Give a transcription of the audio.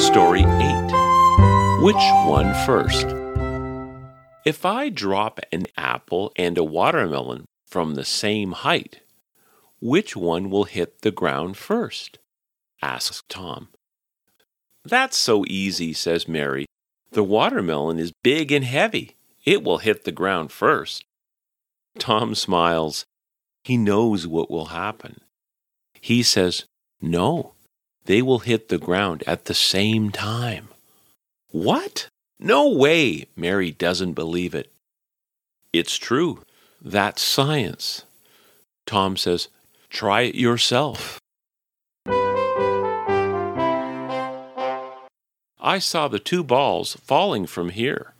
Story 8 Which one first? If I drop an apple and a watermelon from the same height, which one will hit the ground first? asks Tom. That's so easy, says Mary. The watermelon is big and heavy. It will hit the ground first. Tom smiles. He knows what will happen. He says, No, they will hit the ground at the same time. What? No way! Mary doesn't believe it. It's true. That's science. Tom says, Try it yourself. I saw the two balls falling from here.